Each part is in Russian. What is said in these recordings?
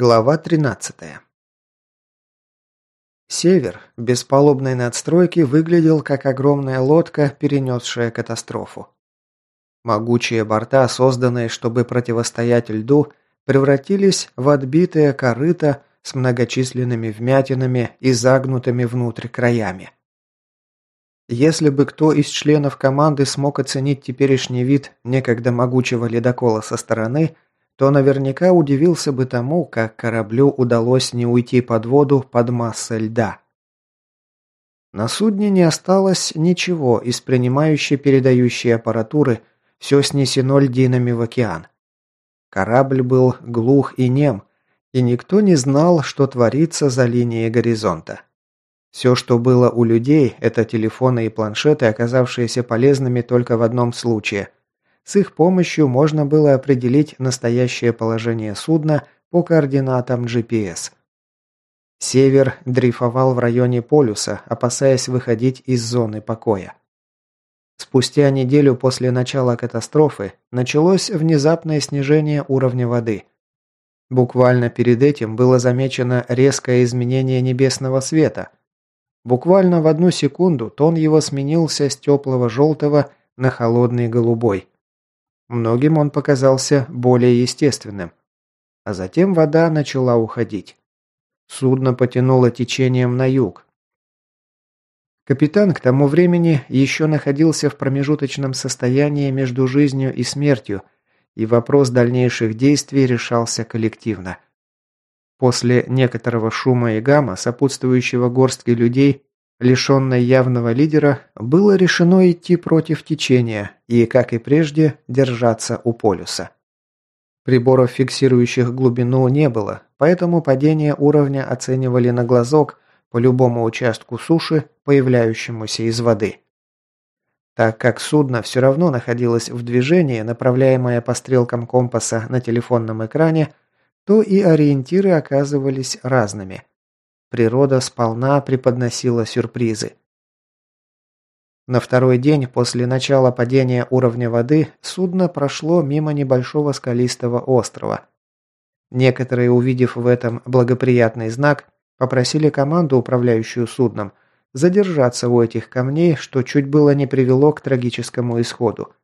Глава 13. Север без палубной надстройки выглядел как огромная лодка, перенесшая катастрофу. Могучие борта, созданные, чтобы противостоять льду, превратились в отбитые корыта с многочисленными вмятинами и загнутыми внутрь краями. Если бы кто из членов команды смог оценить теперешний вид некогда могучего ледокола со стороны – то наверняка удивился бы тому, как кораблю удалось не уйти под воду под массой льда. На судне не осталось ничего из принимающей передающей аппаратуры, все снесено льдинами в океан. Корабль был глух и нем, и никто не знал, что творится за линией горизонта. Все, что было у людей, это телефоны и планшеты, оказавшиеся полезными только в одном случае, с их помощью можно было определить настоящее положение судна по координатам GPS. Север дрейфовал в районе полюса, опасаясь выходить из зоны покоя. Спустя неделю после начала катастрофы началось внезапное снижение уровня воды. Буквально перед этим было замечено резкое изменение небесного света. Буквально в одну секунду тон его сменился с теплого желтого на холодный голубой. Многим он показался более естественным. А затем вода начала уходить. Судно потянуло течением на юг. Капитан к тому времени еще находился в промежуточном состоянии между жизнью и смертью, и вопрос дальнейших действий решался коллективно. После некоторого шума и гамма, сопутствующего горстке людей, лишенной явного лидера, было решено идти против течения и, как и прежде, держаться у полюса. Приборов, фиксирующих глубину, не было, поэтому падение уровня оценивали на глазок по любому участку суши, появляющемуся из воды. Так как судно все равно находилось в движении, направляемое по стрелкам компаса на телефонном экране, то и ориентиры оказывались разными. Природа сполна преподносила сюрпризы. На второй день после начала падения уровня воды судно прошло мимо небольшого скалистого острова. Некоторые, увидев в этом благоприятный знак, попросили команду, управляющую судном, задержаться у этих камней, что чуть было не привело к трагическому исходу.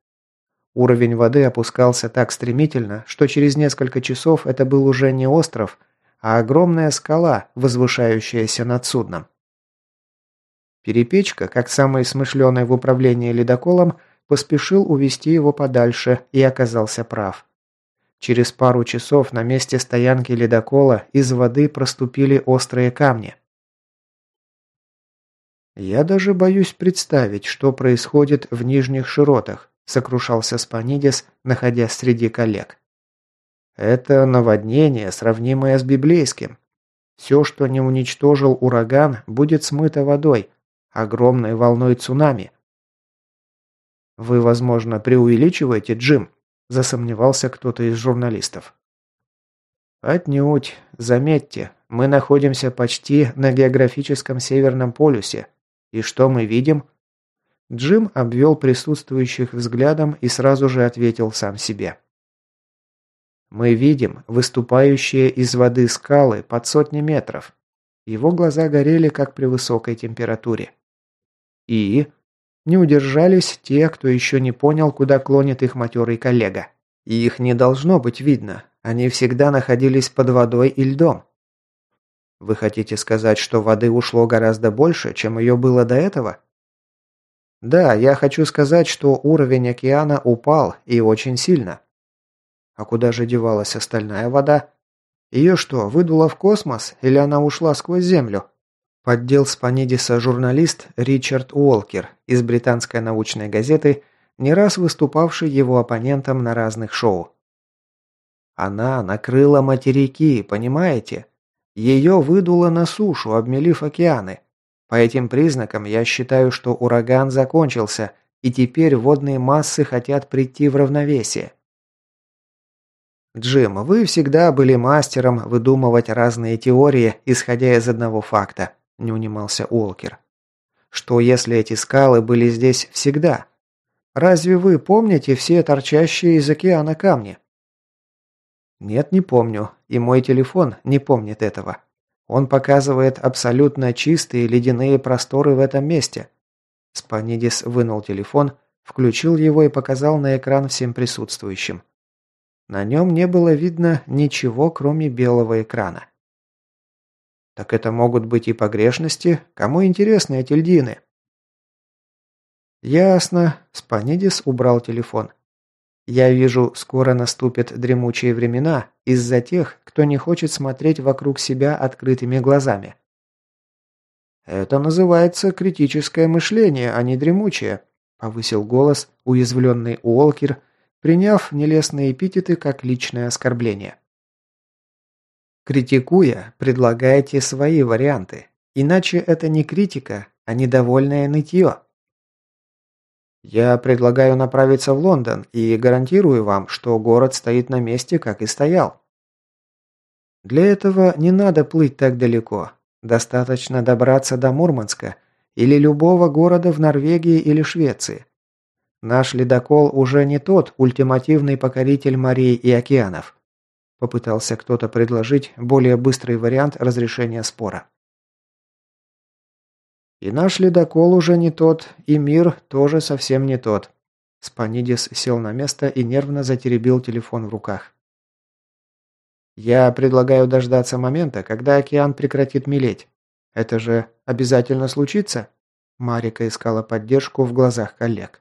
Уровень воды опускался так стремительно, что через несколько часов это был уже не остров, а огромная скала, возвышающаяся над судном. Перепечка, как самый смышленый в управлении ледоколом, поспешил увести его подальше и оказался прав. Через пару часов на месте стоянки ледокола из воды проступили острые камни. «Я даже боюсь представить, что происходит в нижних широтах», сокрушался Спанидис, находясь среди коллег. Это наводнение, сравнимое с библейским. Все, что не уничтожил ураган, будет смыто водой, огромной волной цунами. «Вы, возможно, преувеличиваете, Джим?» – засомневался кто-то из журналистов. «Отнюдь. Заметьте, мы находимся почти на географическом Северном полюсе. И что мы видим?» Джим обвел присутствующих взглядом и сразу же ответил сам себе. Мы видим выступающие из воды скалы под сотни метров. Его глаза горели, как при высокой температуре. И... Не удержались те, кто еще не понял, куда клонит их матерый коллега. И их не должно быть видно. Они всегда находились под водой и льдом. Вы хотите сказать, что воды ушло гораздо больше, чем ее было до этого? Да, я хочу сказать, что уровень океана упал и очень сильно. А куда же девалась остальная вода? Ее что, выдуло в космос или она ушла сквозь Землю? Поддел Спанидиса журналист Ричард Уолкер из британской научной газеты, не раз выступавший его оппонентом на разных шоу. Она накрыла материки, понимаете? Ее выдуло на сушу, обмелив океаны. По этим признакам я считаю, что ураган закончился, и теперь водные массы хотят прийти в равновесие. «Джим, вы всегда были мастером выдумывать разные теории, исходя из одного факта», – не унимался Уолкер. «Что если эти скалы были здесь всегда? Разве вы помните все торчащие из океана камни?» Нет, не помню. И мой телефон не помнит этого. Он показывает абсолютно чистые ледяные просторы в этом месте. Спанидис вынул телефон, включил его и показал на экран всем присутствующим. На нем не было видно ничего, кроме белого экрана. Так это могут быть и погрешности. Кому интересны эти льдины? Ясно. Спанидис убрал телефон. Я вижу, скоро наступят дремучие времена из-за тех, кто не хочет смотреть вокруг себя открытыми глазами. Это называется критическое мышление, а не дремучее, повысил голос уязвленный Уолкер, приняв нелестные эпитеты как личное оскорбление. Критикуя, предлагайте свои варианты, иначе это не критика, а недовольное нытье. Я предлагаю направиться в Лондон и гарантирую вам, что город стоит на месте, как и стоял. Для этого не надо плыть так далеко. Достаточно добраться до Мурманска или любого города в Норвегии или Швеции. Наш ледокол уже не тот ультимативный покоритель морей и океанов. Попытался кто-то предложить более быстрый вариант разрешения спора. И наш ледокол уже не тот, и мир тоже совсем не тот. Спанидис сел на место и нервно затеребил телефон в руках. «Я предлагаю дождаться момента, когда океан прекратит мелеть. Это же обязательно случится?» Марика искала поддержку в глазах коллег.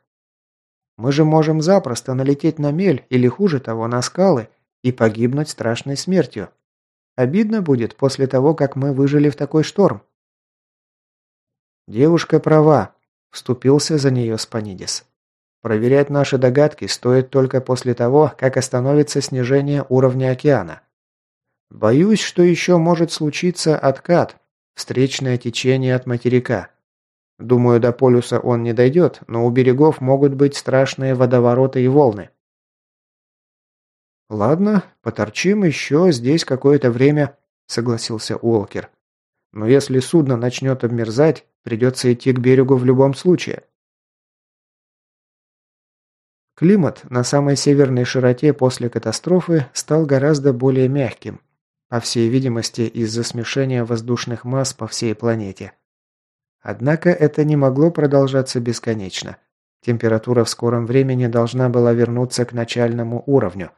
«Мы же можем запросто налететь на мель или, хуже того, на скалы и погибнуть страшной смертью. Обидно будет после того, как мы выжили в такой шторм. «Девушка права», – вступился за нее Спанидис. «Проверять наши догадки стоит только после того, как остановится снижение уровня океана. Боюсь, что еще может случиться откат, встречное течение от материка. Думаю, до полюса он не дойдет, но у берегов могут быть страшные водовороты и волны». «Ладно, поторчим еще здесь какое-то время», – согласился Уолкер. «Но если судно начнет обмерзать, Придется идти к берегу в любом случае. Климат на самой северной широте после катастрофы стал гораздо более мягким, по всей видимости из-за смешения воздушных масс по всей планете. Однако это не могло продолжаться бесконечно. Температура в скором времени должна была вернуться к начальному уровню.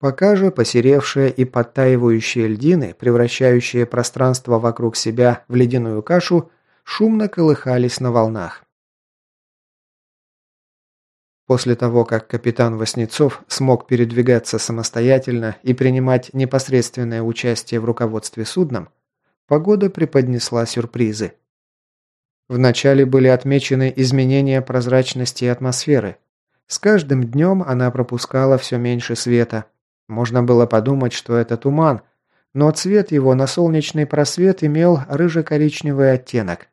Пока же посеревшие и подтаивающие льдины, превращающие пространство вокруг себя в ледяную кашу, шумно колыхались на волнах. После того, как капитан Васнецов смог передвигаться самостоятельно и принимать непосредственное участие в руководстве судном, погода преподнесла сюрпризы. Вначале были отмечены изменения прозрачности атмосферы. С каждым днем она пропускала все меньше света. Можно было подумать, что это туман, но цвет его на солнечный просвет имел рыже-коричневый оттенок.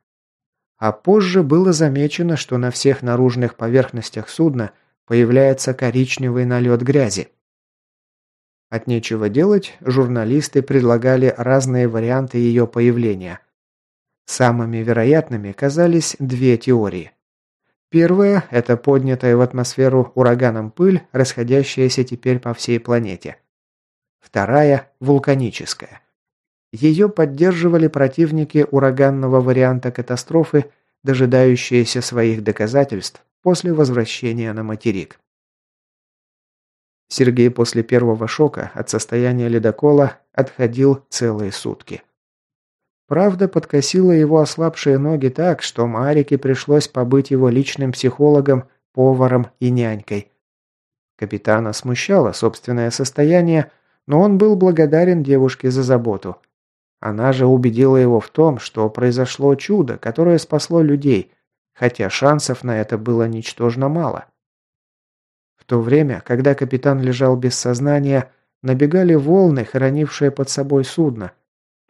А позже было замечено, что на всех наружных поверхностях судна появляется коричневый налет грязи. От нечего делать, журналисты предлагали разные варианты ее появления. Самыми вероятными казались две теории. Первая – это поднятая в атмосферу ураганом пыль, расходящаяся теперь по всей планете. Вторая – вулканическая. Ее поддерживали противники ураганного варианта катастрофы, дожидающиеся своих доказательств после возвращения на материк. Сергей после первого шока от состояния ледокола отходил целые сутки. Правда, подкосила его ослабшие ноги так, что Марике пришлось побыть его личным психологом, поваром и нянькой. Капитана смущало собственное состояние, но он был благодарен девушке за заботу – она же убедила его в том, что произошло чудо, которое спасло людей, хотя шансов на это было ничтожно мало. В то время, когда капитан лежал без сознания, набегали волны, хоронившие под собой судно.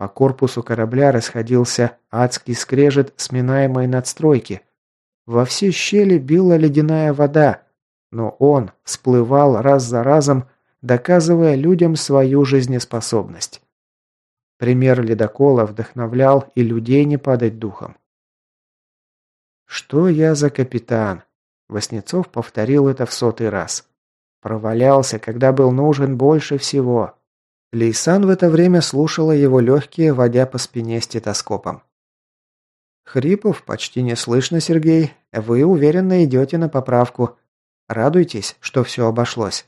По корпусу корабля расходился адский скрежет сминаемой надстройки. Во все щели била ледяная вода, но он всплывал раз за разом, доказывая людям свою жизнеспособность. Пример ледокола вдохновлял и людей не падать духом. «Что я за капитан?» Воснецов повторил это в сотый раз. «Провалялся, когда был нужен больше всего. Лейсан в это время слушала его легкие, водя по спине стетоскопом. «Хрипов почти не слышно, Сергей. Вы уверенно идете на поправку. Радуйтесь, что все обошлось.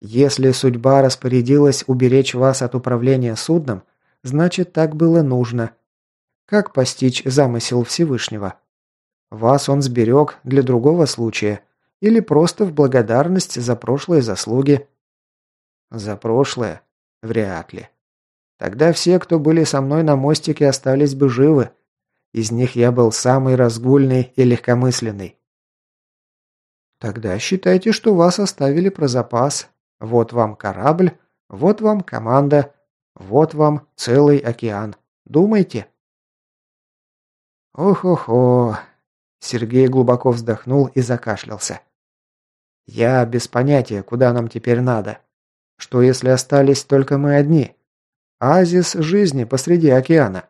Если судьба распорядилась уберечь вас от управления судном, значит так было нужно. Как постичь замысел Всевышнего? Вас он сберег для другого случая или просто в благодарность за прошлые заслуги?» «За прошлое? Вряд ли. Тогда все, кто были со мной на мостике, остались бы живы. Из них я был самый разгульный и легкомысленный. Тогда считайте, что вас оставили про запас. Вот вам корабль, вот вам команда, вот вам целый океан. Думайте. Ох-охо. Сергей глубоко вздохнул и закашлялся. Я без понятия, куда нам теперь надо. Что если остались только мы одни? Азис жизни посреди океана.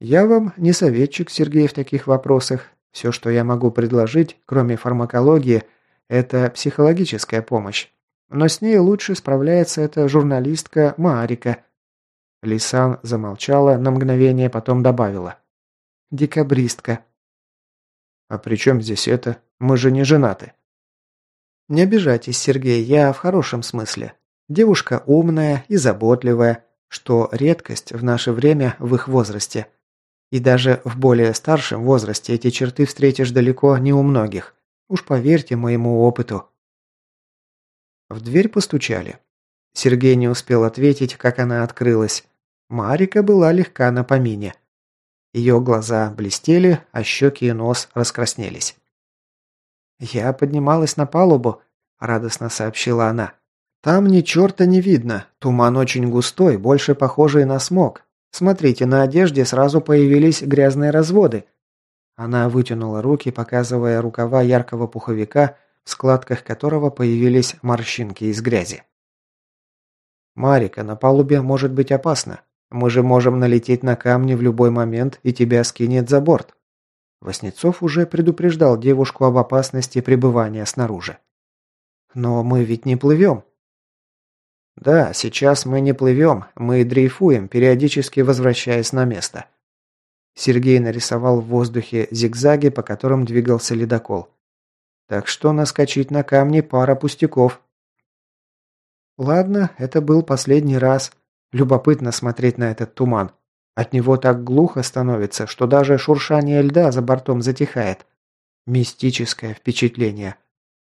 Я вам не советчик, Сергей, в таких вопросах. Все, что я могу предложить, кроме фармакологии, это психологическая помощь. Но с ней лучше справляется эта журналистка Марика. Лисан замолчала на мгновение, потом добавила. Декабристка. А при чем здесь это? Мы же не женаты. Не обижайтесь, Сергей, я в хорошем смысле. Девушка умная и заботливая, что редкость в наше время в их возрасте. И даже в более старшем возрасте эти черты встретишь далеко не у многих. Уж поверьте моему опыту. В дверь постучали. Сергей не успел ответить, как она открылась. Марика была легка на помине. Ее глаза блестели, а щеки и нос раскраснелись. «Я поднималась на палубу», – радостно сообщила она. «Там ни черта не видно. Туман очень густой, больше похожий на смог. Смотрите, на одежде сразу появились грязные разводы». Она вытянула руки, показывая рукава яркого пуховика, в складках которого появились морщинки из грязи. «Марика, на палубе может быть опасно. Мы же можем налететь на камни в любой момент, и тебя скинет за борт». Васнецов уже предупреждал девушку об опасности пребывания снаружи. «Но мы ведь не плывем». «Да, сейчас мы не плывем, мы дрейфуем, периодически возвращаясь на место». Сергей нарисовал в воздухе зигзаги, по которым двигался ледокол. «Так что наскочить на камни пара пустяков». «Ладно, это был последний раз. Любопытно смотреть на этот туман. От него так глухо становится, что даже шуршание льда за бортом затихает. Мистическое впечатление.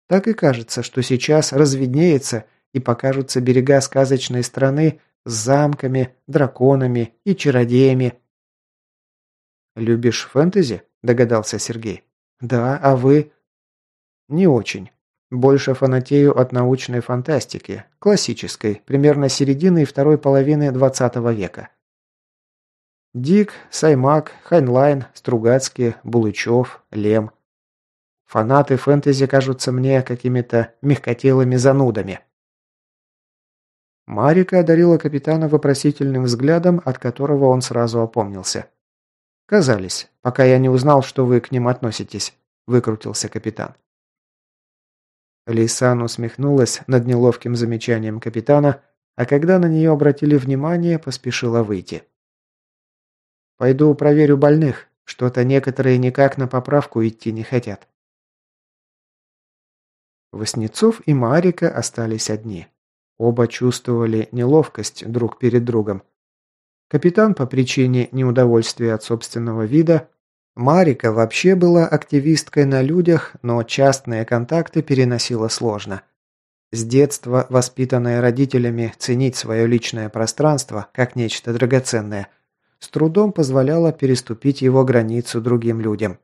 Так и кажется, что сейчас разведнеется и покажутся берега сказочной страны с замками, драконами и чародеями. «Любишь фэнтези?» – догадался Сергей. «Да, а вы?» «Не очень. Больше фанатею от научной фантастики, классической, примерно середины и второй половины 20 века. Дик, Саймак, Хайнлайн, Стругацкие, Булычев, Лем. Фанаты фэнтези кажутся мне какими-то мягкотелыми занудами. Марика одарила капитана вопросительным взглядом, от которого он сразу опомнился. «Казались, пока я не узнал, что вы к ним относитесь», – выкрутился капитан. Лейсан усмехнулась над неловким замечанием капитана, а когда на нее обратили внимание, поспешила выйти. Пойду проверю больных. Что-то некоторые никак на поправку идти не хотят. Воснецов и Марика остались одни. Оба чувствовали неловкость друг перед другом. Капитан по причине неудовольствия от собственного вида. Марика вообще была активисткой на людях, но частные контакты переносила сложно. С детства, воспитанная родителями ценить свое личное пространство как нечто драгоценное – с трудом позволяла переступить его границу другим людям.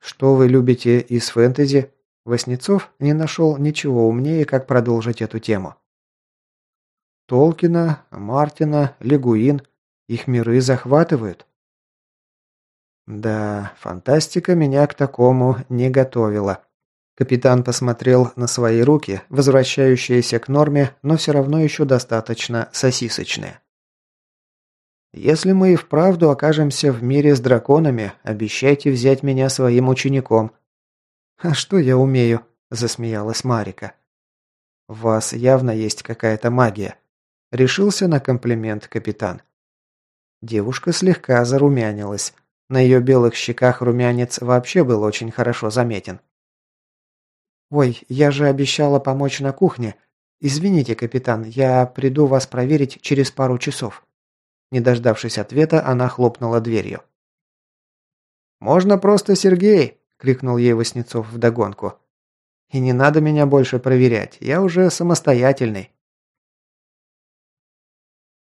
«Что вы любите из фэнтези?» Васнецов не нашел ничего умнее, как продолжить эту тему. Толкина, Мартина, Легуин. Их миры захватывают. Да, фантастика меня к такому не готовила. Капитан посмотрел на свои руки, возвращающиеся к норме, но все равно еще достаточно сосисочные. Если мы и вправду окажемся в мире с драконами, обещайте взять меня своим учеником». «А что я умею?» – засмеялась Марика. «В вас явно есть какая-то магия», – решился на комплимент капитан. Девушка слегка зарумянилась. На ее белых щеках румянец вообще был очень хорошо заметен. «Ой, я же обещала помочь на кухне. Извините, капитан, я приду вас проверить через пару часов». Не дождавшись ответа, она хлопнула дверью. «Можно просто Сергей!» – крикнул ей Васнецов вдогонку. «И не надо меня больше проверять, я уже самостоятельный».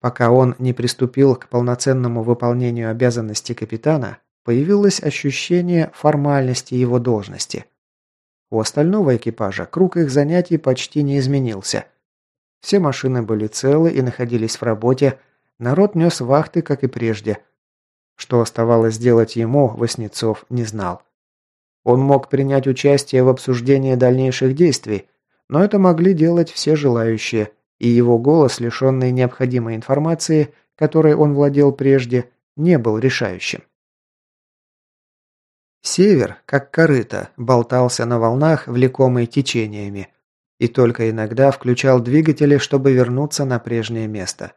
Пока он не приступил к полноценному выполнению обязанностей капитана, появилось ощущение формальности его должности. У остального экипажа круг их занятий почти не изменился. Все машины были целы и находились в работе, народ нес вахты, как и прежде. Что оставалось делать ему, Васнецов не знал. Он мог принять участие в обсуждении дальнейших действий, но это могли делать все желающие, и его голос, лишенный необходимой информации, которой он владел прежде, не был решающим. Север, как корыто, болтался на волнах, влекомый течениями, и только иногда включал двигатели, чтобы вернуться на прежнее место.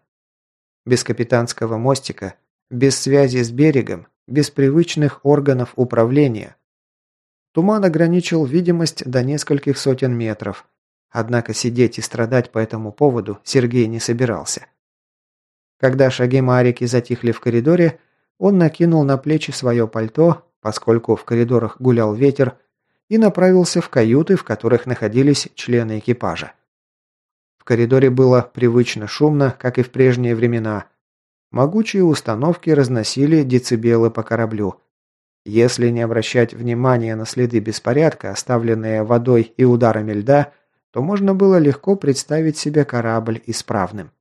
Без капитанского мостика, без связи с берегом, без привычных органов управления. Туман ограничил видимость до нескольких сотен метров, однако сидеть и страдать по этому поводу Сергей не собирался. Когда шаги Марики затихли в коридоре, он накинул на плечи свое пальто, поскольку в коридорах гулял ветер, и направился в каюты, в которых находились члены экипажа. В коридоре было привычно шумно, как и в прежние времена. Могучие установки разносили децибелы по кораблю. Если не обращать внимания на следы беспорядка, оставленные водой и ударами льда, то можно было легко представить себе корабль исправным.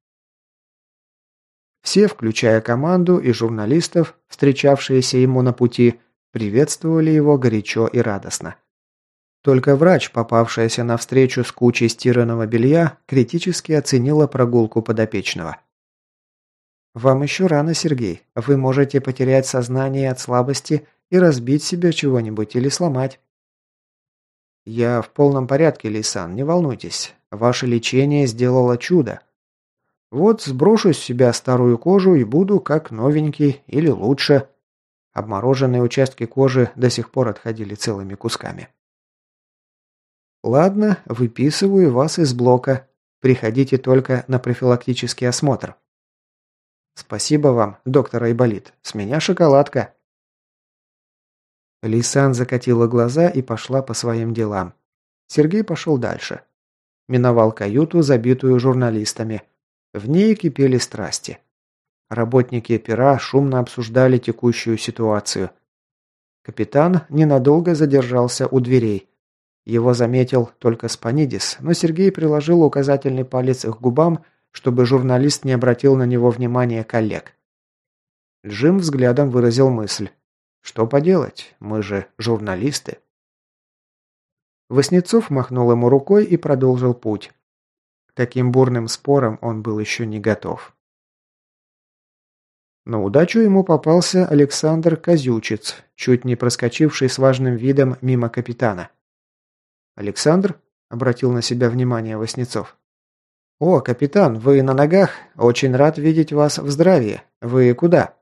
Все, включая команду и журналистов, встречавшиеся ему на пути, приветствовали его горячо и радостно. Только врач, попавшаяся на встречу с кучей стиранного белья, критически оценила прогулку подопечного. «Вам еще рано, Сергей. Вы можете потерять сознание от слабости и разбить себе чего-нибудь или сломать». «Я в полном порядке, Лейсан, не волнуйтесь. Ваше лечение сделало чудо. Вот сброшу с себя старую кожу и буду как новенький или лучше. Обмороженные участки кожи до сих пор отходили целыми кусками. «Ладно, выписываю вас из блока. Приходите только на профилактический осмотр». «Спасибо вам, доктор Айболит. С меня шоколадка». Лисан закатила глаза и пошла по своим делам. Сергей пошел дальше. Миновал каюту, забитую журналистами. В ней кипели страсти. Работники пера шумно обсуждали текущую ситуацию. Капитан ненадолго задержался у дверей. Его заметил только Спанидис, но Сергей приложил указательный палец к губам, чтобы журналист не обратил на него внимания коллег. Джим взглядом выразил мысль. «Что поделать? Мы же журналисты». Воснецов махнул ему рукой и продолжил путь. К таким бурным спорам он был еще не готов. На удачу ему попался Александр Козючец, чуть не проскочивший с важным видом мимо капитана. «Александр?» – обратил на себя внимание Васнецов. «О, капитан, вы на ногах? Очень рад видеть вас в здравии. Вы куда?»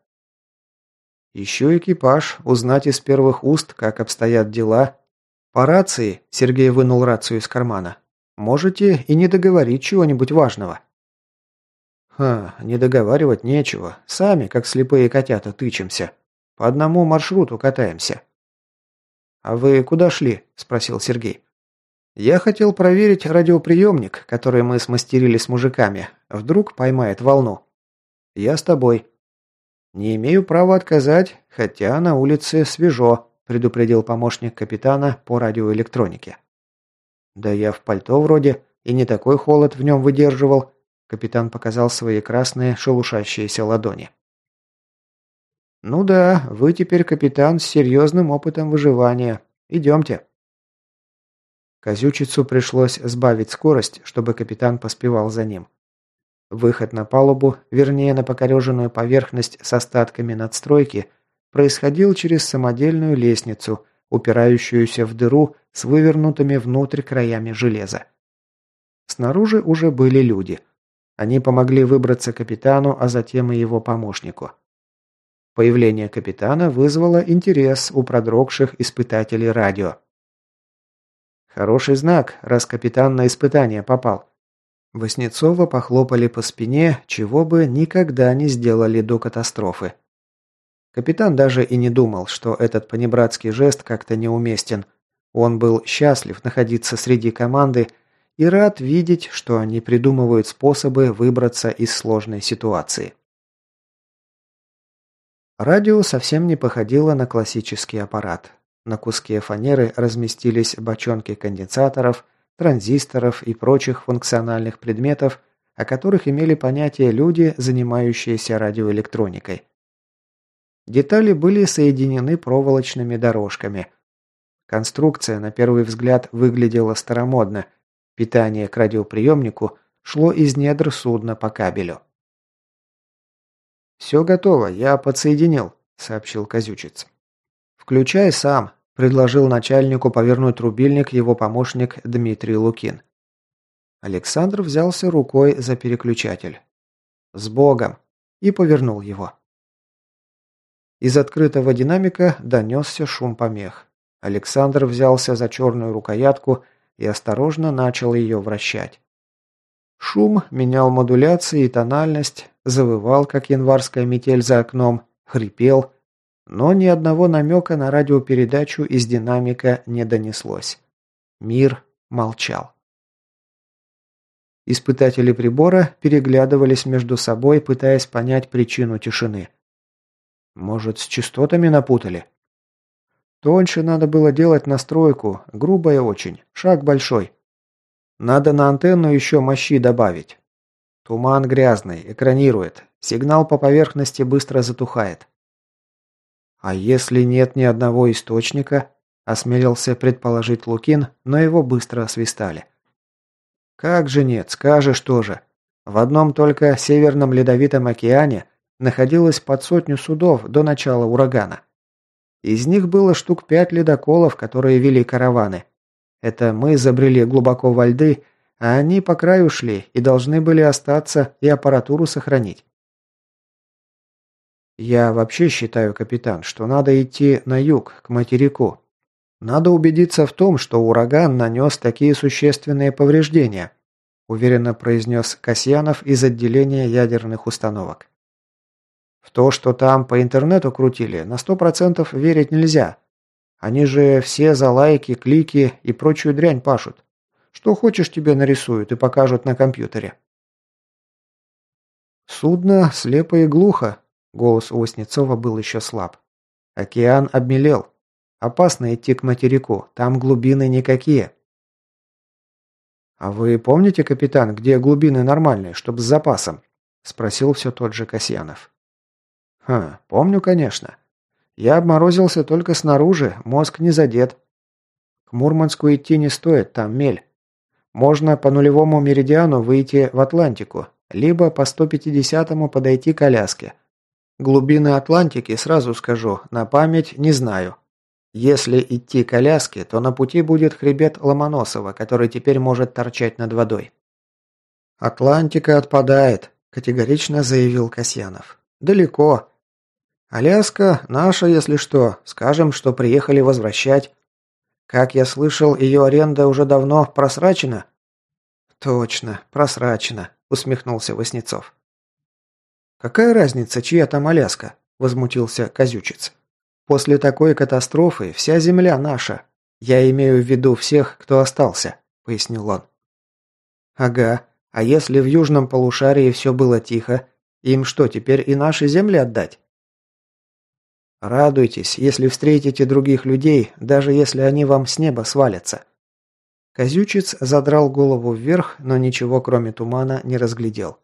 «Ищу экипаж, узнать из первых уст, как обстоят дела. По рации», – Сергей вынул рацию из кармана. «Можете и не договорить чего-нибудь важного». «Ха, не договаривать нечего. Сами, как слепые котята, тычемся. По одному маршруту катаемся». «А вы куда шли?» – спросил Сергей. «Я хотел проверить радиоприемник, который мы смастерили с мужиками. Вдруг поймает волну». «Я с тобой». «Не имею права отказать, хотя на улице свежо», – предупредил помощник капитана по радиоэлектронике. «Да я в пальто вроде, и не такой холод в нем выдерживал», Капитан показал свои красные шелушащиеся ладони. «Ну да, вы теперь капитан с серьезным опытом выживания. Идемте». Козючицу пришлось сбавить скорость, чтобы капитан поспевал за ним. Выход на палубу, вернее на покореженную поверхность с остатками надстройки, происходил через самодельную лестницу, упирающуюся в дыру с вывернутыми внутрь краями железа. Снаружи уже были люди. Они помогли выбраться капитану, а затем и его помощнику. Появление капитана вызвало интерес у продрогших испытателей радио. Хороший знак, раз капитан на испытание попал. Воснецова похлопали по спине, чего бы никогда не сделали до катастрофы. Капитан даже и не думал, что этот понебратский жест как-то неуместен. Он был счастлив находиться среди команды и рад видеть, что они придумывают способы выбраться из сложной ситуации. Радио совсем не походило на классический аппарат. На куске фанеры разместились бочонки конденсаторов, транзисторов и прочих функциональных предметов, о которых имели понятие люди, занимающиеся радиоэлектроникой. Детали были соединены проволочными дорожками. Конструкция, на первый взгляд, выглядела старомодно. Питание к радиоприемнику шло из недр судна по кабелю. «Все готово, я подсоединил», — сообщил Козючец. «Включай сам», – предложил начальнику повернуть рубильник его помощник Дмитрий Лукин. Александр взялся рукой за переключатель. «С Богом!» и повернул его. Из открытого динамика донесся шум помех. Александр взялся за черную рукоятку и осторожно начал ее вращать. Шум менял модуляции и тональность, завывал, как январская метель за окном, хрипел, но ни одного намека на радиопередачу из динамика не донеслось. Мир молчал. Испытатели прибора переглядывались между собой, пытаясь понять причину тишины. Может, с частотами напутали? Тоньше надо было делать настройку, грубая очень, шаг большой. Надо на антенну еще мощи добавить. Туман грязный, экранирует, сигнал по поверхности быстро затухает. «А если нет ни одного источника?» – осмелился предположить Лукин, но его быстро освистали. «Как же нет, скажешь тоже. В одном только Северном Ледовитом океане находилось под сотню судов до начала урагана. Из них было штук пять ледоколов, которые вели караваны. Это мы забрели глубоко во льды, а они по краю шли и должны были остаться и аппаратуру сохранить. Я вообще считаю, капитан, что надо идти на юг, к материку. Надо убедиться в том, что ураган нанес такие существенные повреждения, уверенно произнес Касьянов из отделения ядерных установок. В то, что там по интернету крутили, на сто процентов верить нельзя. Они же все за лайки, клики и прочую дрянь пашут. Что хочешь тебе нарисуют и покажут на компьютере. Судно слепо и глухо, Голос у Воснецова был еще слаб. Океан обмелел. Опасно идти к материку, там глубины никакие. «А вы помните, капитан, где глубины нормальные, чтобы с запасом?» Спросил все тот же Касьянов. «Хм, помню, конечно. Я обморозился только снаружи, мозг не задет. К Мурманску идти не стоит, там мель. Можно по нулевому меридиану выйти в Атлантику, либо по 150-му подойти к Аляске. Глубины Атлантики, сразу скажу, на память не знаю. Если идти к Аляске, то на пути будет хребет Ломоносова, который теперь может торчать над водой. «Атлантика отпадает», – категорично заявил Касьянов. «Далеко. Аляска наша, если что. Скажем, что приехали возвращать. Как я слышал, ее аренда уже давно просрачена?» «Точно, просрачена», – усмехнулся Васнецов. «Какая разница, чья там Аляска?» – возмутился Козючец. «После такой катастрофы вся земля наша. Я имею в виду всех, кто остался», – пояснил он. «Ага. А если в южном полушарии все было тихо, им что, теперь и наши земли отдать?» «Радуйтесь, если встретите других людей, даже если они вам с неба свалятся». Козючец задрал голову вверх, но ничего кроме тумана не разглядел.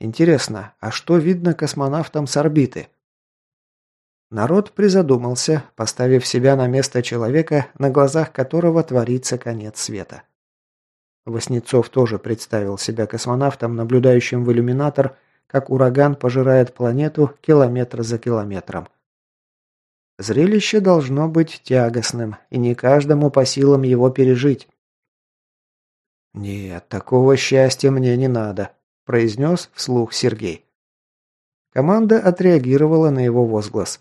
Интересно, а что видно космонавтам с орбиты? Народ призадумался, поставив себя на место человека, на глазах которого творится конец света. Воснецов тоже представил себя космонавтом, наблюдающим в иллюминатор, как ураган пожирает планету километр за километром. Зрелище должно быть тягостным, и не каждому по силам его пережить. «Нет, такого счастья мне не надо», – произнес вслух Сергей. Команда отреагировала на его возглас.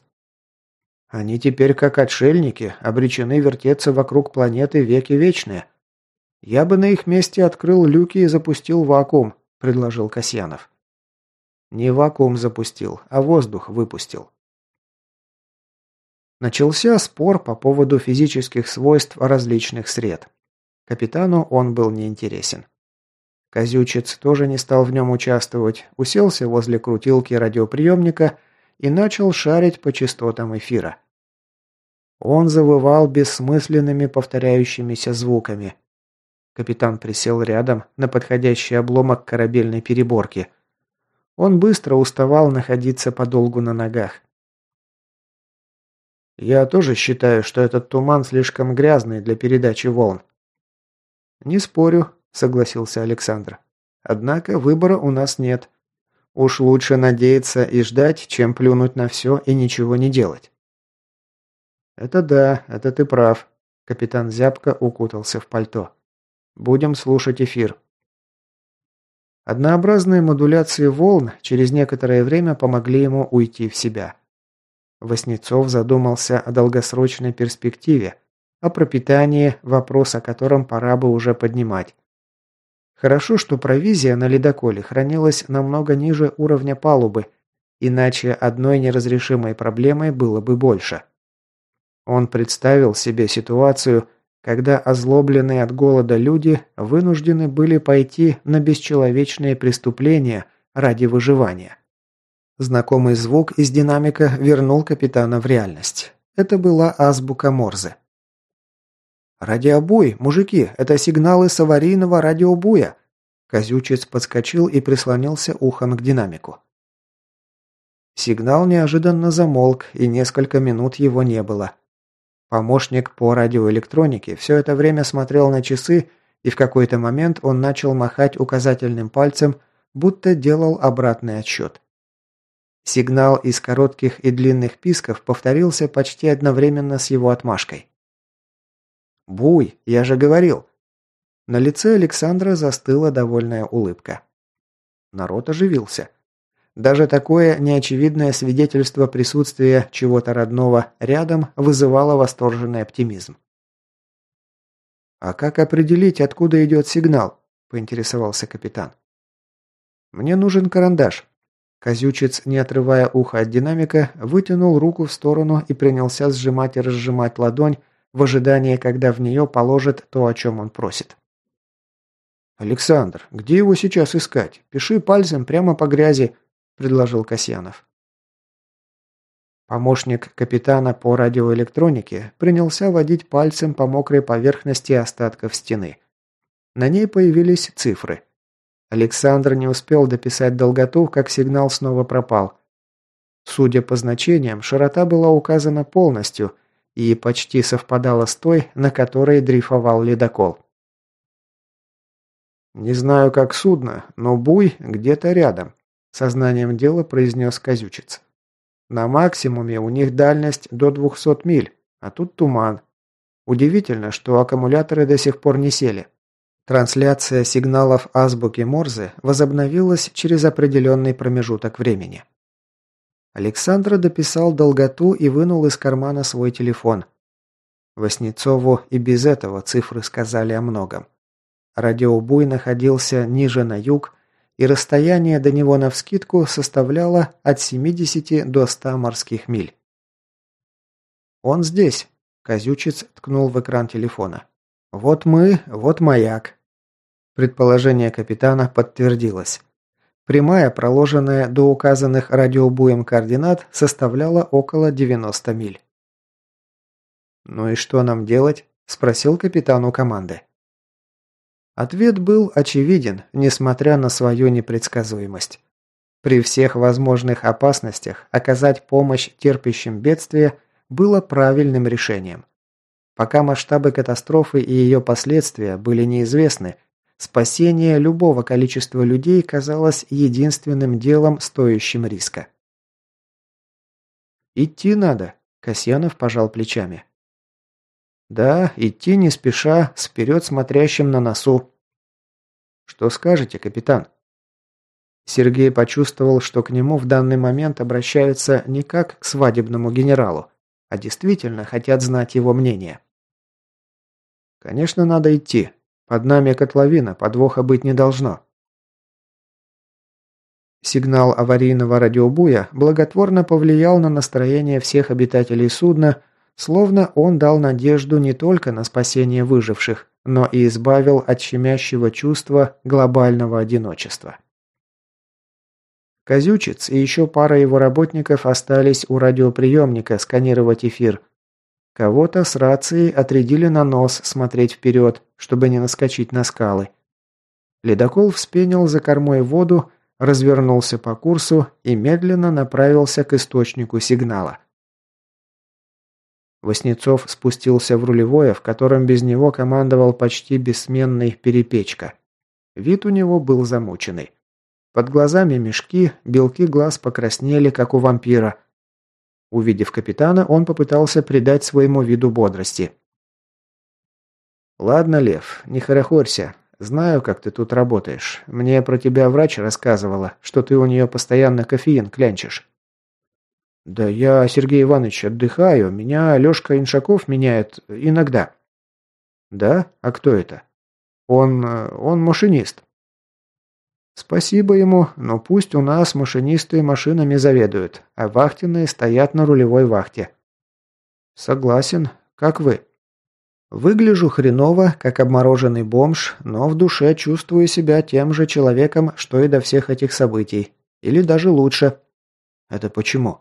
«Они теперь, как отшельники, обречены вертеться вокруг планеты веки вечные. Я бы на их месте открыл люки и запустил вакуум», – предложил Касьянов. «Не вакуум запустил, а воздух выпустил». Начался спор по поводу физических свойств различных сред. Капитану он был неинтересен. Козючец тоже не стал в нем участвовать, уселся возле крутилки радиоприемника и начал шарить по частотам эфира. Он завывал бессмысленными повторяющимися звуками. Капитан присел рядом на подходящий обломок корабельной переборки. Он быстро уставал находиться подолгу на ногах. «Я тоже считаю, что этот туман слишком грязный для передачи волн», «Не спорю», – согласился Александр. «Однако выбора у нас нет. Уж лучше надеяться и ждать, чем плюнуть на все и ничего не делать». «Это да, это ты прав», – капитан зябко укутался в пальто. «Будем слушать эфир». Однообразные модуляции волн через некоторое время помогли ему уйти в себя. Воснецов задумался о долгосрочной перспективе, о пропитании, вопрос о котором пора бы уже поднимать. Хорошо, что провизия на ледоколе хранилась намного ниже уровня палубы, иначе одной неразрешимой проблемой было бы больше. Он представил себе ситуацию, когда озлобленные от голода люди вынуждены были пойти на бесчеловечные преступления ради выживания. Знакомый звук из динамика вернул капитана в реальность. Это была азбука Морзе. «Радиобуй, мужики, это сигналы с аварийного радиобуя!» Козючец подскочил и прислонился ухом к динамику. Сигнал неожиданно замолк, и несколько минут его не было. Помощник по радиоэлектронике все это время смотрел на часы, и в какой-то момент он начал махать указательным пальцем, будто делал обратный отсчет. Сигнал из коротких и длинных писков повторился почти одновременно с его отмашкой. «Буй, я же говорил!» На лице Александра застыла довольная улыбка. Народ оживился. Даже такое неочевидное свидетельство присутствия чего-то родного рядом вызывало восторженный оптимизм. «А как определить, откуда идет сигнал?» – поинтересовался капитан. «Мне нужен карандаш». Козючец, не отрывая ухо от динамика, вытянул руку в сторону и принялся сжимать и разжимать ладонь, в ожидании, когда в нее положит то, о чем он просит. «Александр, где его сейчас искать? Пиши пальцем прямо по грязи», – предложил Касьянов. Помощник капитана по радиоэлектронике принялся водить пальцем по мокрой поверхности остатков стены. На ней появились цифры. Александр не успел дописать долготу, как сигнал снова пропал. Судя по значениям, широта была указана полностью, и почти совпадала с той, на которой дрейфовал ледокол. «Не знаю, как судно, но буй где-то рядом», – сознанием дела произнес Козючец. «На максимуме у них дальность до 200 миль, а тут туман. Удивительно, что аккумуляторы до сих пор не сели. Трансляция сигналов азбуки Морзе возобновилась через определенный промежуток времени. Александра дописал долготу и вынул из кармана свой телефон. Воснецову и без этого цифры сказали о многом. Радиобуй находился ниже на юг, и расстояние до него навскидку составляло от 70 до 100 морских миль. «Он здесь», – Козючец ткнул в экран телефона. «Вот мы, вот маяк». Предположение капитана подтвердилось. Прямая, проложенная до указанных радиобуем координат, составляла около 90 миль. «Ну и что нам делать?» – спросил капитан у команды. Ответ был очевиден, несмотря на свою непредсказуемость. При всех возможных опасностях оказать помощь терпящим бедствия было правильным решением. Пока масштабы катастрофы и ее последствия были неизвестны, Спасение любого количества людей казалось единственным делом, стоящим риска. «Идти надо», – Касьянов пожал плечами. «Да, идти не спеша, с вперед смотрящим на носу. Что скажете, капитан?» Сергей почувствовал, что к нему в данный момент обращаются не как к свадебному генералу, а действительно хотят знать его мнение. «Конечно, надо идти. Под нами котловина, подвоха быть не должно». Сигнал аварийного радиобуя благотворно повлиял на настроение всех обитателей судна, словно он дал надежду не только на спасение выживших, но и избавил от щемящего чувства глобального одиночества. Козючец и еще пара его работников остались у радиоприемника сканировать эфир. Кого-то с рацией отрядили на нос смотреть вперед, чтобы не наскочить на скалы. Ледокол вспенил за кормой воду, развернулся по курсу и медленно направился к источнику сигнала. Воснецов спустился в рулевое, в котором без него командовал почти бессменный перепечка. Вид у него был замученный. Под глазами мешки, белки глаз покраснели, как у вампира. Увидев капитана, он попытался придать своему виду бодрости. «Ладно, Лев, не хорохорься. Знаю, как ты тут работаешь. Мне про тебя врач рассказывала, что ты у нее постоянно кофеин клянчишь». «Да я, Сергей Иванович, отдыхаю. Меня Лешка Иншаков меняет иногда». «Да? А кто это?» «Он... он машинист». Спасибо ему, но пусть у нас машинисты машинами заведуют, а вахтенные стоят на рулевой вахте. Согласен. Как вы? Выгляжу хреново, как обмороженный бомж, но в душе чувствую себя тем же человеком, что и до всех этих событий. Или даже лучше. Это почему?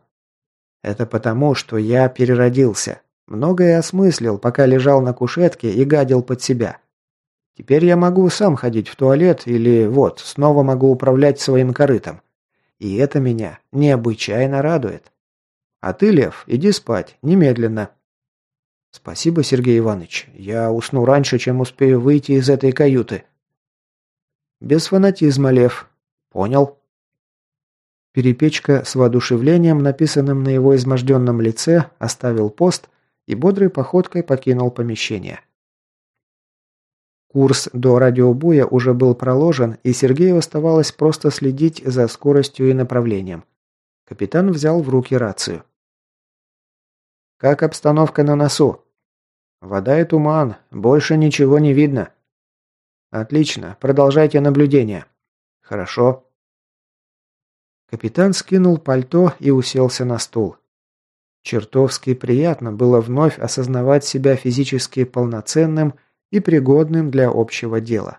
Это потому, что я переродился. Многое осмыслил, пока лежал на кушетке и гадил под себя. Теперь я могу сам ходить в туалет или, вот, снова могу управлять своим корытом. И это меня необычайно радует. А ты, Лев, иди спать, немедленно. Спасибо, Сергей Иванович. Я усну раньше, чем успею выйти из этой каюты. Без фанатизма, Лев. Понял? Перепечка с воодушевлением, написанным на его изможденном лице, оставил пост и бодрой походкой покинул помещение. Курс до радиобуя уже был проложен, и Сергею оставалось просто следить за скоростью и направлением. Капитан взял в руки рацию. «Как обстановка на носу?» «Вода и туман. Больше ничего не видно». «Отлично. Продолжайте наблюдение». «Хорошо». Капитан скинул пальто и уселся на стул. Чертовски приятно было вновь осознавать себя физически полноценным и пригодным для общего дела.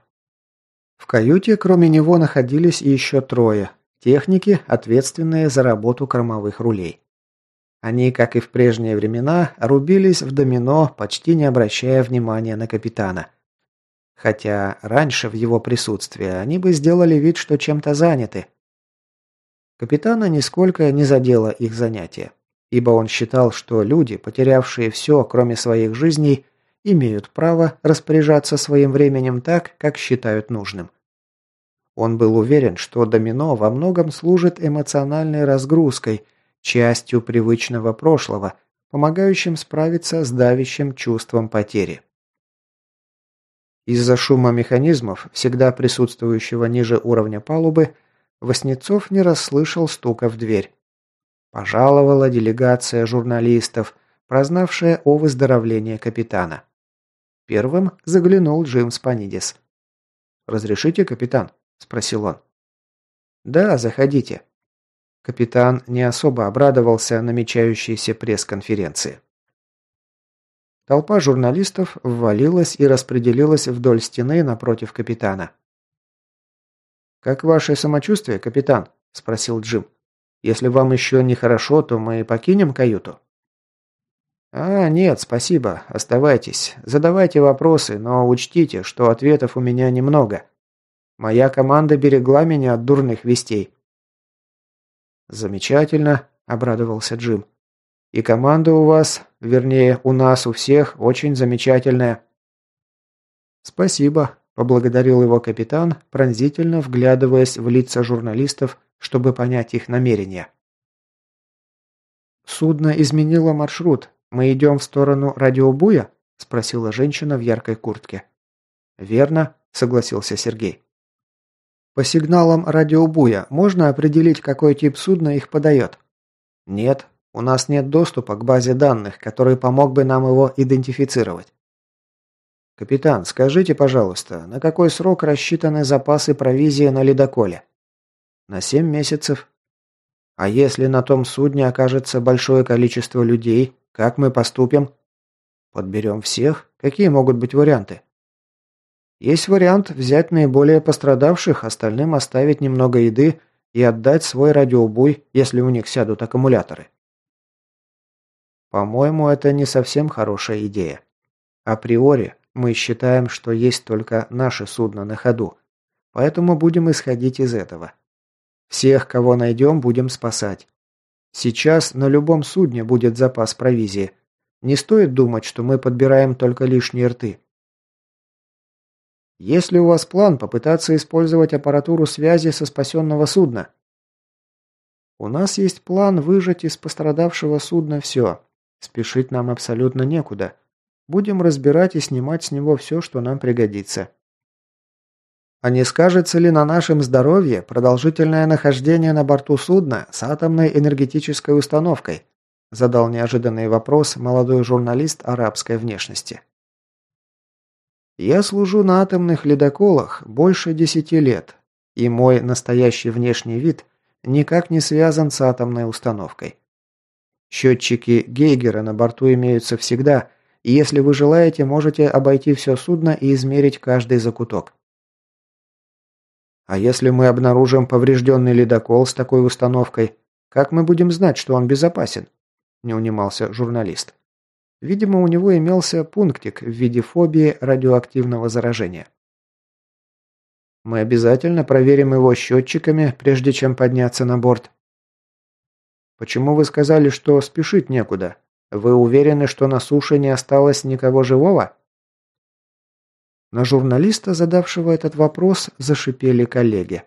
В каюте кроме него находились еще трое – техники, ответственные за работу кормовых рулей. Они, как и в прежние времена, рубились в домино, почти не обращая внимания на капитана. Хотя раньше в его присутствии они бы сделали вид, что чем-то заняты. Капитана нисколько не задело их занятие, ибо он считал, что люди, потерявшие все, кроме своих жизней, имеют право распоряжаться своим временем так, как считают нужным. Он был уверен, что домино во многом служит эмоциональной разгрузкой, частью привычного прошлого, помогающим справиться с давящим чувством потери. Из-за шума механизмов, всегда присутствующего ниже уровня палубы, Васнецов не расслышал стука в дверь. Пожаловала делегация журналистов, прознавшая о выздоровлении капитана. Первым заглянул Джим Спанидис. «Разрешите, капитан?» – спросил он. «Да, заходите». Капитан не особо обрадовался намечающейся пресс-конференции. Толпа журналистов ввалилась и распределилась вдоль стены напротив капитана. «Как ваше самочувствие, капитан?» – спросил Джим. «Если вам еще нехорошо, то мы покинем каюту». «А, нет, спасибо. Оставайтесь. Задавайте вопросы, но учтите, что ответов у меня немного. Моя команда берегла меня от дурных вестей». «Замечательно», – обрадовался Джим. «И команда у вас, вернее, у нас у всех, очень замечательная». «Спасибо», – поблагодарил его капитан, пронзительно вглядываясь в лица журналистов, чтобы понять их намерения. Судно изменило маршрут, «Мы идем в сторону радиобуя?» – спросила женщина в яркой куртке. «Верно», – согласился Сергей. По сигналам радиобуя можно определить, какой тип судна их подает? Нет, у нас нет доступа к базе данных, который помог бы нам его идентифицировать. Капитан, скажите, пожалуйста, на какой срок рассчитаны запасы провизии на ледоколе? На семь месяцев. А если на том судне окажется большое количество людей, как мы поступим? Подберем всех? Какие могут быть варианты? Есть вариант взять наиболее пострадавших, остальным оставить немного еды и отдать свой радиобуй, если у них сядут аккумуляторы. По-моему, это не совсем хорошая идея. Априори мы считаем, что есть только наше судно на ходу, поэтому будем исходить из этого. Всех, кого найдем, будем спасать. Сейчас на любом судне будет запас провизии. Не стоит думать, что мы подбираем только лишние рты. Есть ли у вас план попытаться использовать аппаратуру связи со спасенного судна? У нас есть план выжать из пострадавшего судна все. Спешить нам абсолютно некуда. Будем разбирать и снимать с него все, что нам пригодится. А не скажется ли на нашем здоровье продолжительное нахождение на борту судна с атомной энергетической установкой? Задал неожиданный вопрос молодой журналист арабской внешности. Я служу на атомных ледоколах больше десяти лет, и мой настоящий внешний вид никак не связан с атомной установкой. Счетчики Гейгера на борту имеются всегда, и если вы желаете, можете обойти все судно и измерить каждый закуток. А если мы обнаружим поврежденный ледокол с такой установкой, как мы будем знать, что он безопасен? Не унимался журналист. Видимо, у него имелся пунктик в виде фобии радиоактивного заражения. Мы обязательно проверим его счетчиками, прежде чем подняться на борт. Почему вы сказали, что спешить некуда? Вы уверены, что на суше не осталось никого живого? На журналиста, задавшего этот вопрос, зашипели коллеги.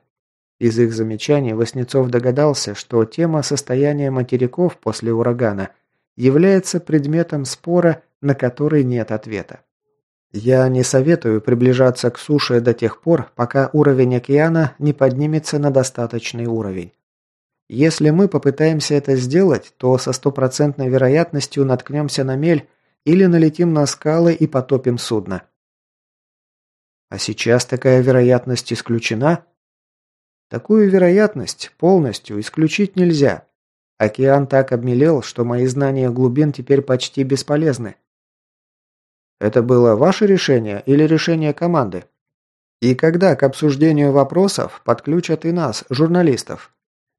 Из их замечаний Васнецов догадался, что тема состояния материков после урагана – является предметом спора, на который нет ответа. Я не советую приближаться к суше до тех пор, пока уровень океана не поднимется на достаточный уровень. Если мы попытаемся это сделать, то со стопроцентной вероятностью наткнемся на мель или налетим на скалы и потопим судно. А сейчас такая вероятность исключена? Такую вероятность полностью исключить нельзя, Океан так обмелел, что мои знания глубин теперь почти бесполезны. Это было ваше решение или решение команды? И когда к обсуждению вопросов подключат и нас, журналистов?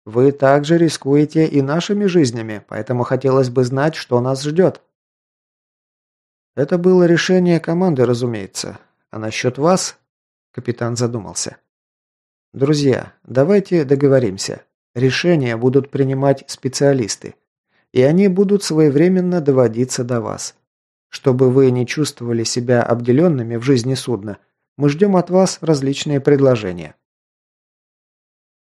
Вы также рискуете и нашими жизнями, поэтому хотелось бы знать, что нас ждет. Это было решение команды, разумеется. А насчет вас? Капитан задумался. Друзья, давайте договоримся. Решения будут принимать специалисты, и они будут своевременно доводиться до вас. Чтобы вы не чувствовали себя обделенными в жизни судна, мы ждем от вас различные предложения.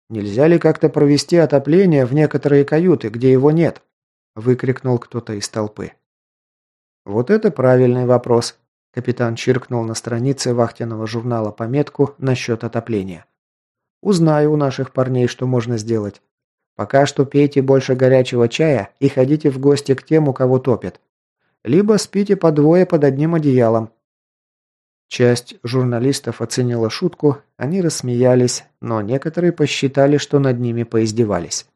«Нельзя ли как-то провести отопление в некоторые каюты, где его нет?» – выкрикнул кто-то из толпы. «Вот это правильный вопрос», – капитан чиркнул на странице вахтенного журнала пометку насчет отопления. Узнаю у наших парней, что можно сделать. Пока что пейте больше горячего чая и ходите в гости к тем, у кого топят. Либо спите по двое под одним одеялом. Часть журналистов оценила шутку, они рассмеялись, но некоторые посчитали, что над ними поиздевались.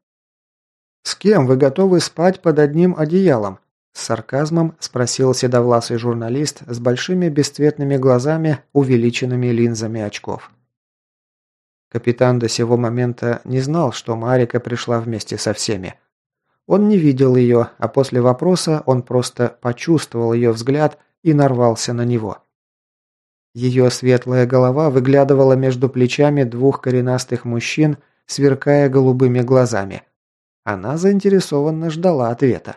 «С кем вы готовы спать под одним одеялом?» С сарказмом спросил седовласый журналист с большими бесцветными глазами, увеличенными линзами очков. Капитан до сего момента не знал, что Марика пришла вместе со всеми. Он не видел ее, а после вопроса он просто почувствовал ее взгляд и нарвался на него. Ее светлая голова выглядывала между плечами двух коренастых мужчин, сверкая голубыми глазами. Она заинтересованно ждала ответа.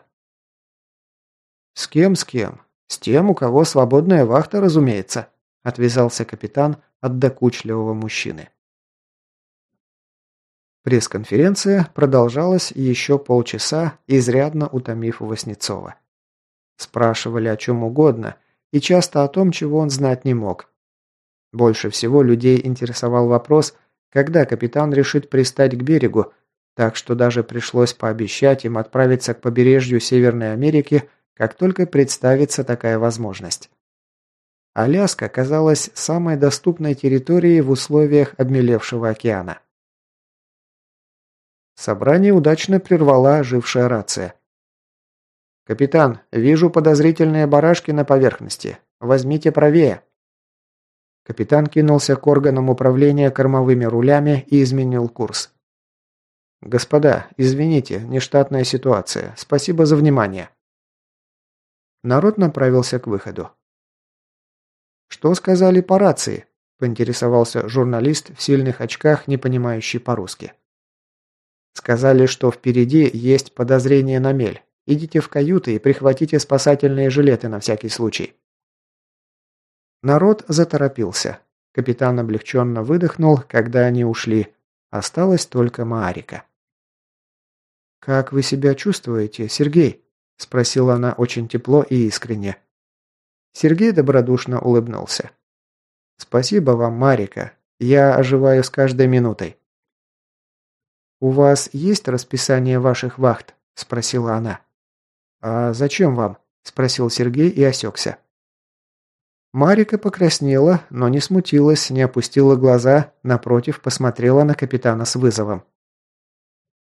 «С кем, с кем? С тем, у кого свободная вахта, разумеется», отвязался капитан от докучливого мужчины. Пресс-конференция продолжалась еще полчаса, изрядно утомив Васнецова. Спрашивали о чем угодно, и часто о том, чего он знать не мог. Больше всего людей интересовал вопрос, когда капитан решит пристать к берегу, так что даже пришлось пообещать им отправиться к побережью Северной Америки, как только представится такая возможность. Аляска казалась самой доступной территорией в условиях обмелевшего океана. Собрание удачно прервала ожившая рация. «Капитан, вижу подозрительные барашки на поверхности. Возьмите правее». Капитан кинулся к органам управления кормовыми рулями и изменил курс. «Господа, извините, нештатная ситуация. Спасибо за внимание». Народ направился к выходу. «Что сказали по рации?» – поинтересовался журналист в сильных очках, не понимающий по-русски. «Сказали, что впереди есть подозрение на мель. Идите в каюты и прихватите спасательные жилеты на всякий случай». Народ заторопился. Капитан облегченно выдохнул, когда они ушли. Осталась только Маарика. «Как вы себя чувствуете, Сергей?» – спросила она очень тепло и искренне. Сергей добродушно улыбнулся. «Спасибо вам, Марика. Я оживаю с каждой минутой». «У вас есть расписание ваших вахт?» – спросила она. «А зачем вам?» – спросил Сергей и осекся. Марика покраснела, но не смутилась, не опустила глаза, напротив, посмотрела на капитана с вызовом.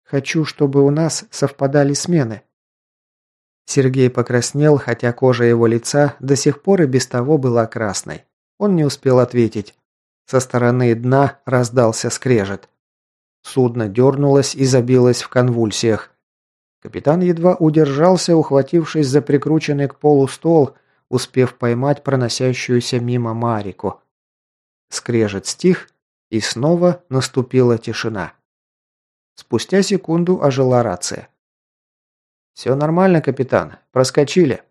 «Хочу, чтобы у нас совпадали смены». Сергей покраснел, хотя кожа его лица до сих пор и без того была красной. Он не успел ответить. Со стороны дна раздался скрежет. Судно дернулось и забилось в конвульсиях. Капитан едва удержался, ухватившись за прикрученный к полу стол – успев поймать проносящуюся мимо Марику. Скрежет стих, и снова наступила тишина. Спустя секунду ожила рация. «Все нормально, капитан. Проскочили».